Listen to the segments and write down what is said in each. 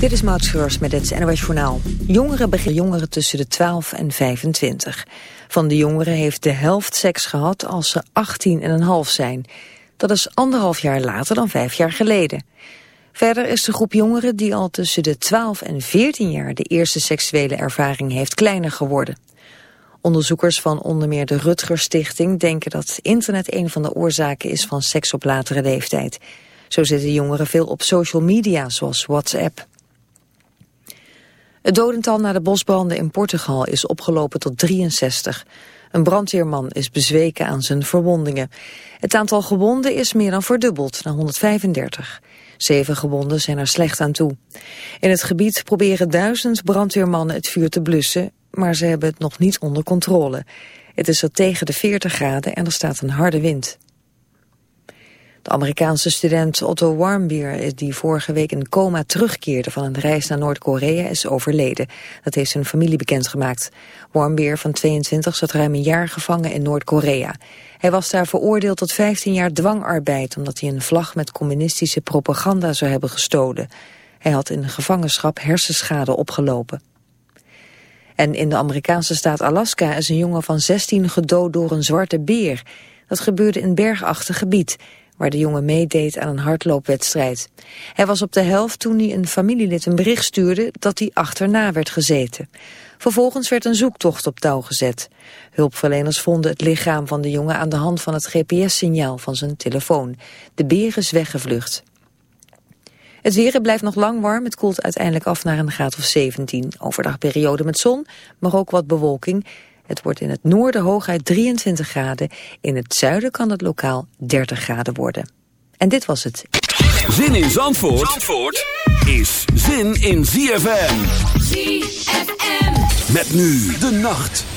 Dit is Maud met het NOS Journaal. Jongeren beginnen jongeren tussen de 12 en 25. Van de jongeren heeft de helft seks gehad als ze 18 en een half zijn. Dat is anderhalf jaar later dan vijf jaar geleden. Verder is de groep jongeren die al tussen de 12 en 14 jaar de eerste seksuele ervaring heeft kleiner geworden. Onderzoekers van onder meer de Rutger Stichting denken dat internet een van de oorzaken is van seks op latere leeftijd. Zo zitten jongeren veel op social media, zoals WhatsApp. Het dodental na de bosbranden in Portugal is opgelopen tot 63. Een brandweerman is bezweken aan zijn verwondingen. Het aantal gewonden is meer dan verdubbeld, naar 135. Zeven gewonden zijn er slecht aan toe. In het gebied proberen duizend brandweermannen het vuur te blussen, maar ze hebben het nog niet onder controle. Het is er tegen de 40 graden en er staat een harde wind. De Amerikaanse student Otto Warmbier, die vorige week in coma terugkeerde van een reis naar Noord-Korea, is overleden. Dat heeft zijn familie bekendgemaakt. Warmbier van 22 zat ruim een jaar gevangen in Noord-Korea. Hij was daar veroordeeld tot 15 jaar dwangarbeid, omdat hij een vlag met communistische propaganda zou hebben gestolen. Hij had in gevangenschap hersenschade opgelopen. En in de Amerikaanse staat Alaska is een jongen van 16 gedood door een zwarte beer. Dat gebeurde in bergachtig gebied waar de jongen meedeed aan een hardloopwedstrijd. Hij was op de helft toen hij een familielid een bericht stuurde dat hij achterna werd gezeten. Vervolgens werd een zoektocht op touw gezet. Hulpverleners vonden het lichaam van de jongen aan de hand van het GPS-signaal van zijn telefoon. De beer is weggevlucht. Het weer blijft nog lang warm. Het koelt uiteindelijk af naar een graad of 17. Overdag periode met zon, maar ook wat bewolking. Het wordt in het noorden hooguit 23 graden. In het zuiden kan het lokaal 30 graden worden. En dit was het. Zin in Zandvoort, Zandvoort is zin in ZFM. ZFM. Met nu de nacht.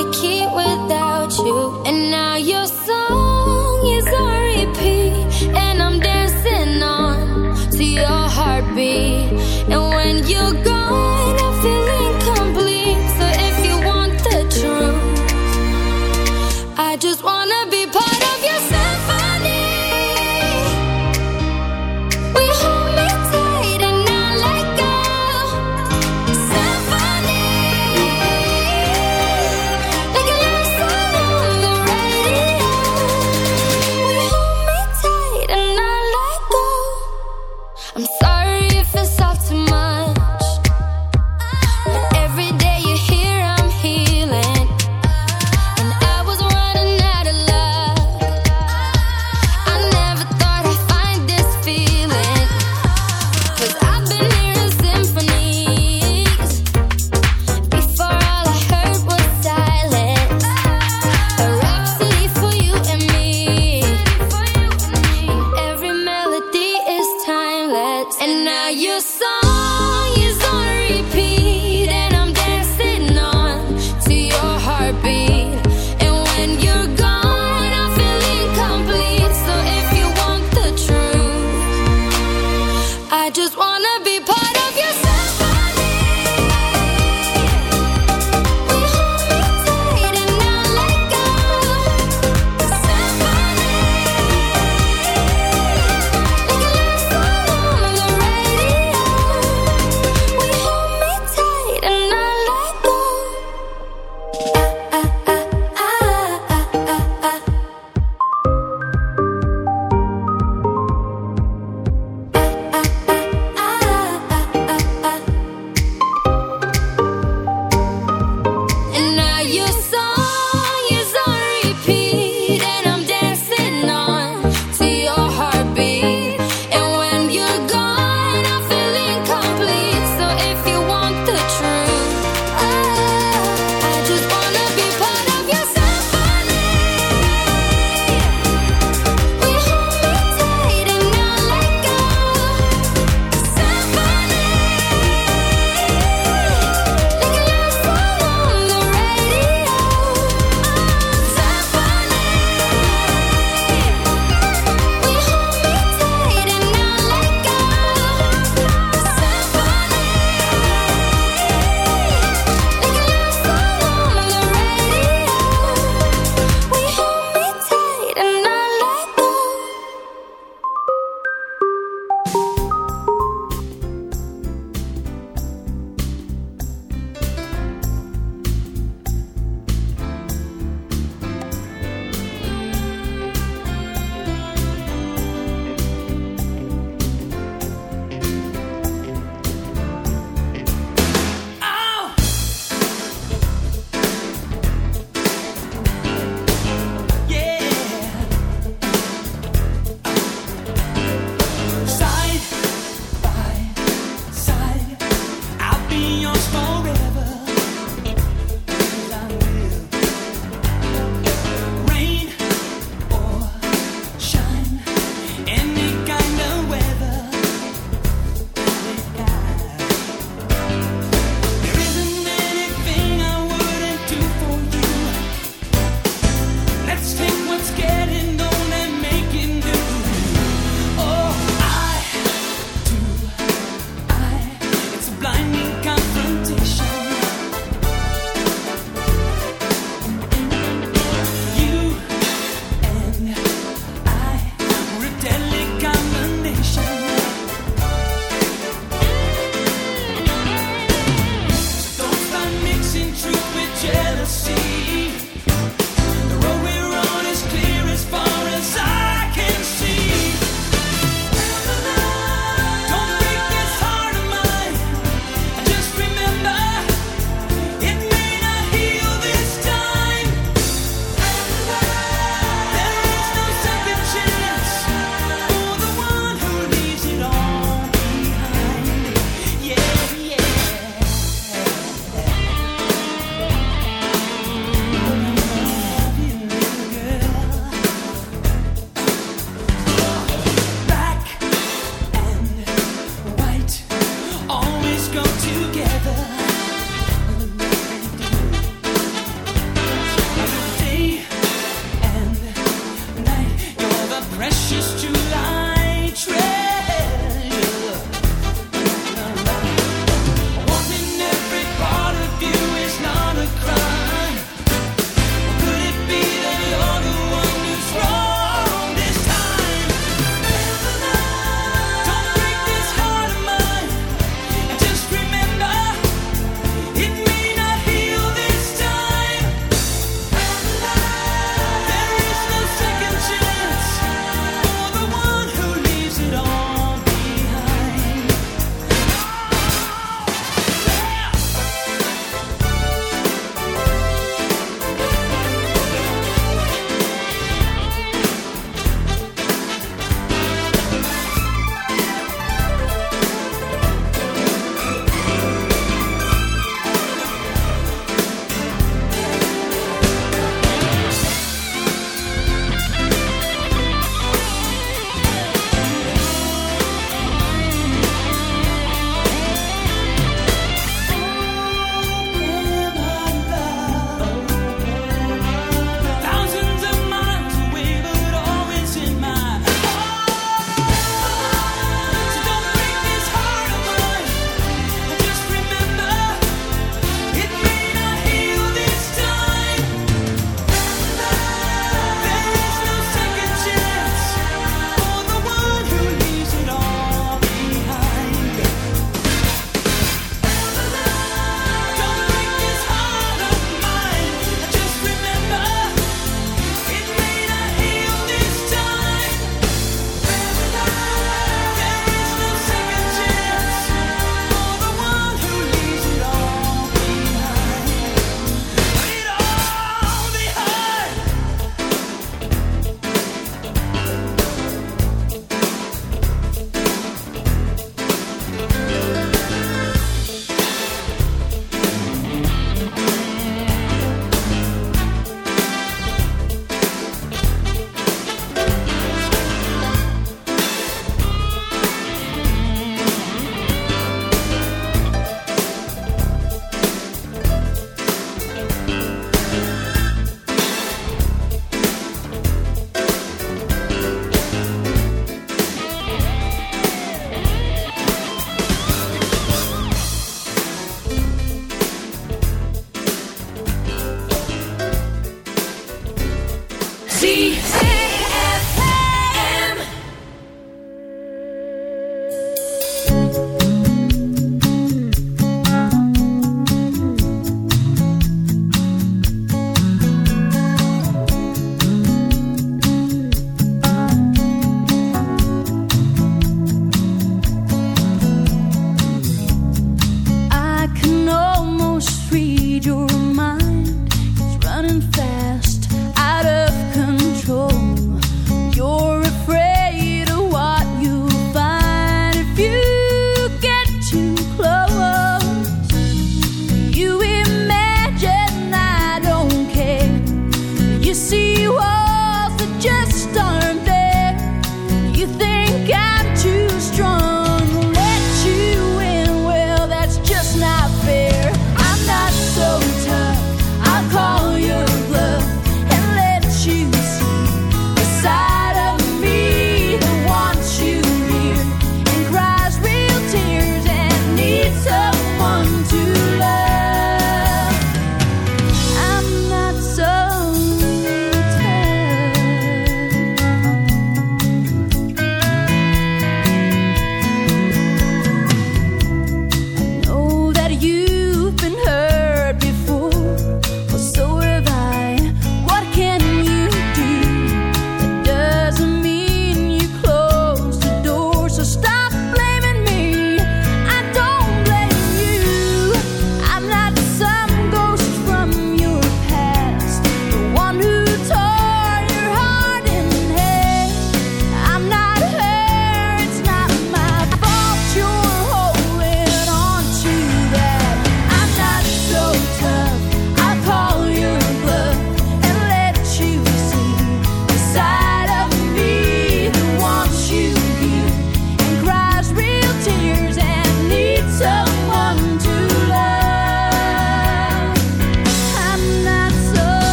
to keep without you, and now you're so.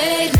made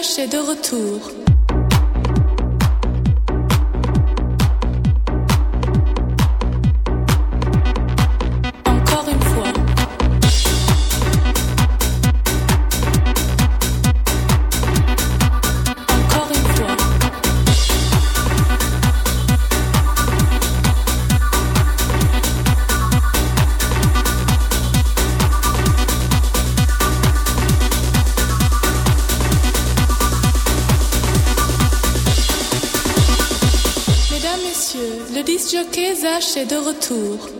Est de retour. De retour.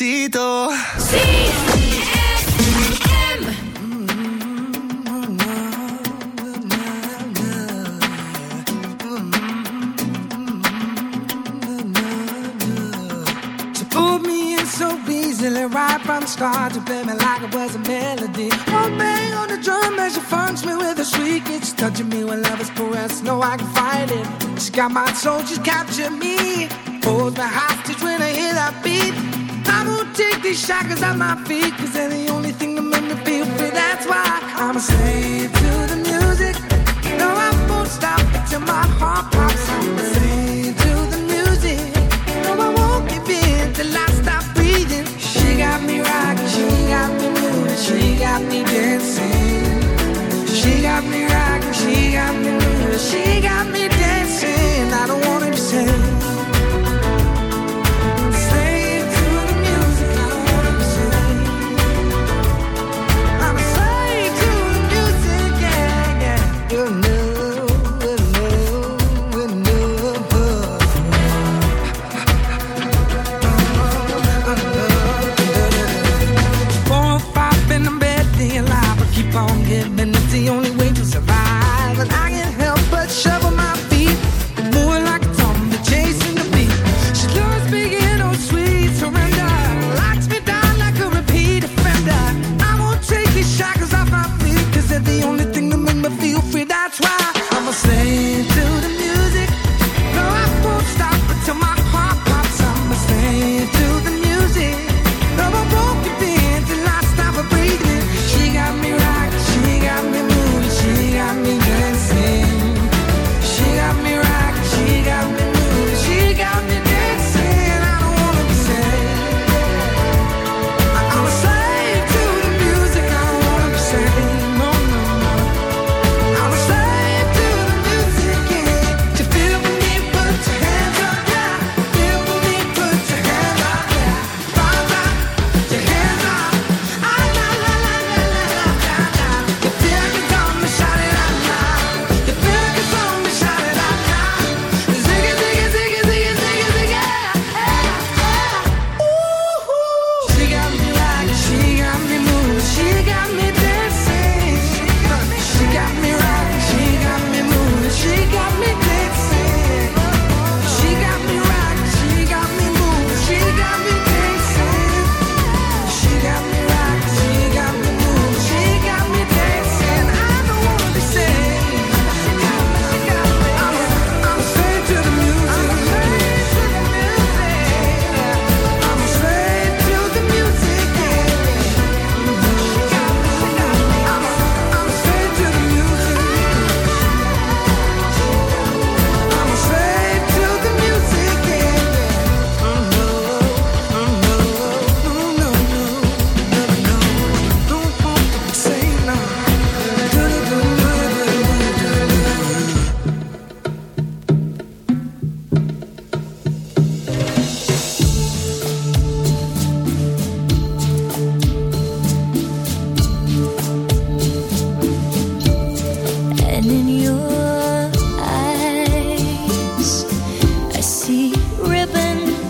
Despacito. She pulled me in so easily right from the start to play me like it was a melody. One bang on the drum as she funks me with a shriek. It's touching me when love is caressed. No, I can fight it. She got my soul, she's captured me. Holds me hostage when I hear that beat. These shackles off my feet, cause they're the only thing that make me feel free. That's why I'm a slave to the music. No, I won't stop till my heart pops.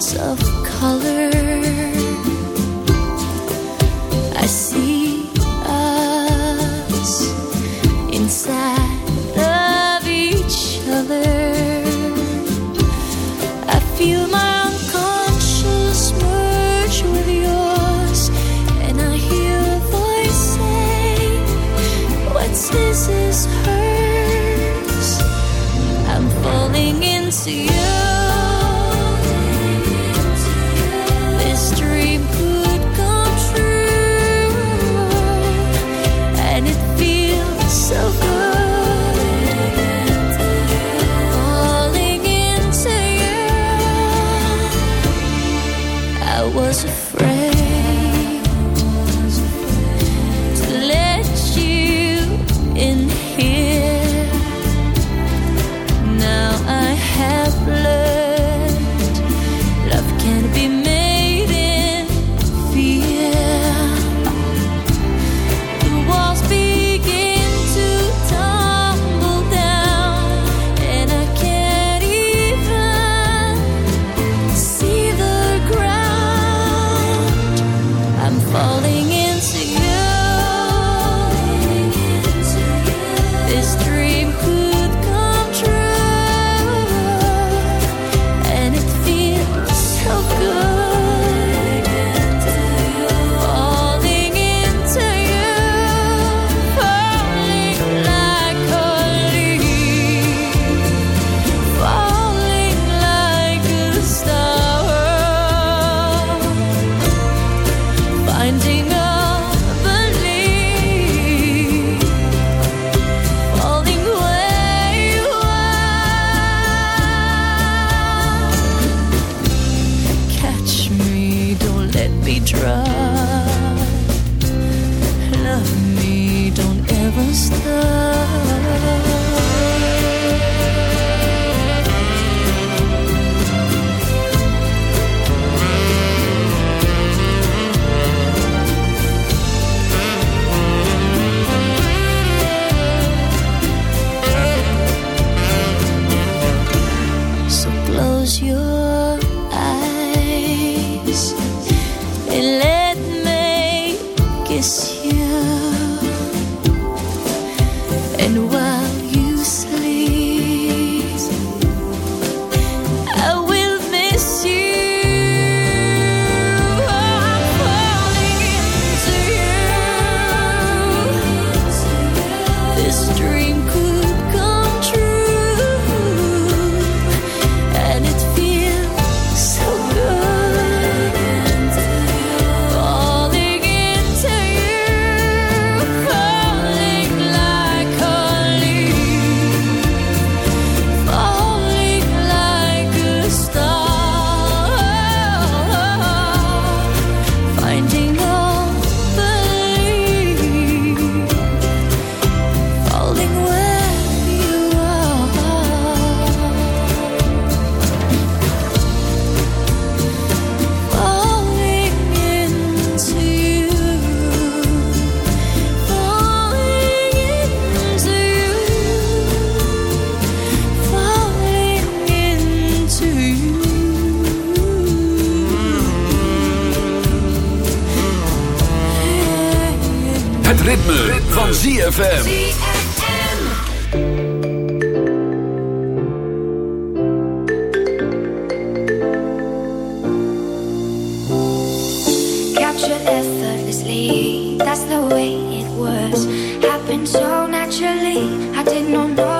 of color. ritme, ritme. van ZFM. Captured effortlessly, that's the way it was. Happened so naturally, I did not know.